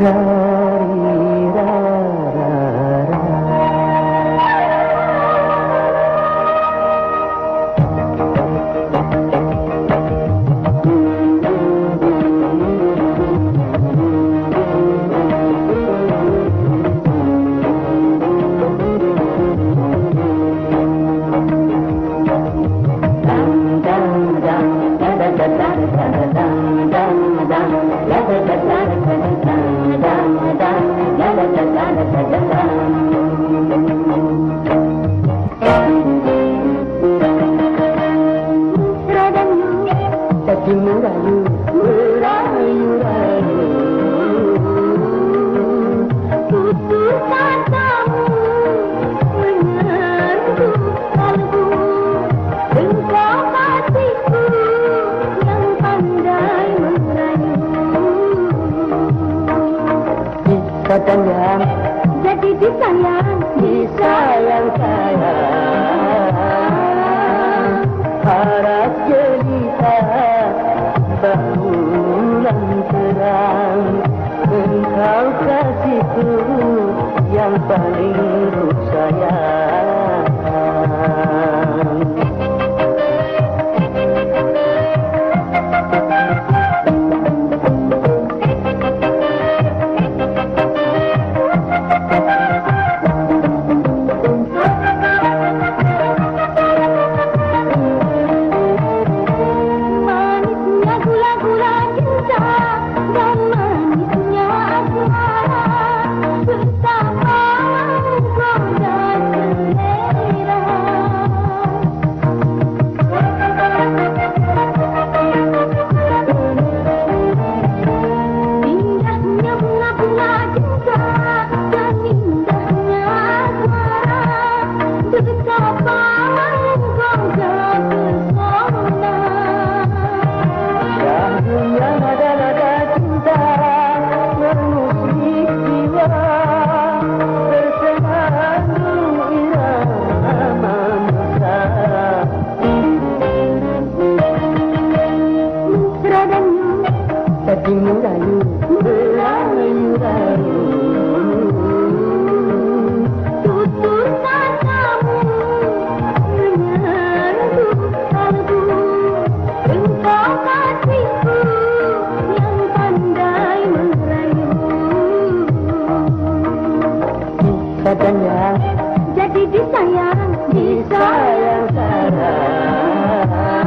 Yeah. sayang. Jadi disayang disayang sayang. Harap cerita bangunan terang. Engkau kasihku yang paling katanya jadi disayang disayang sayang.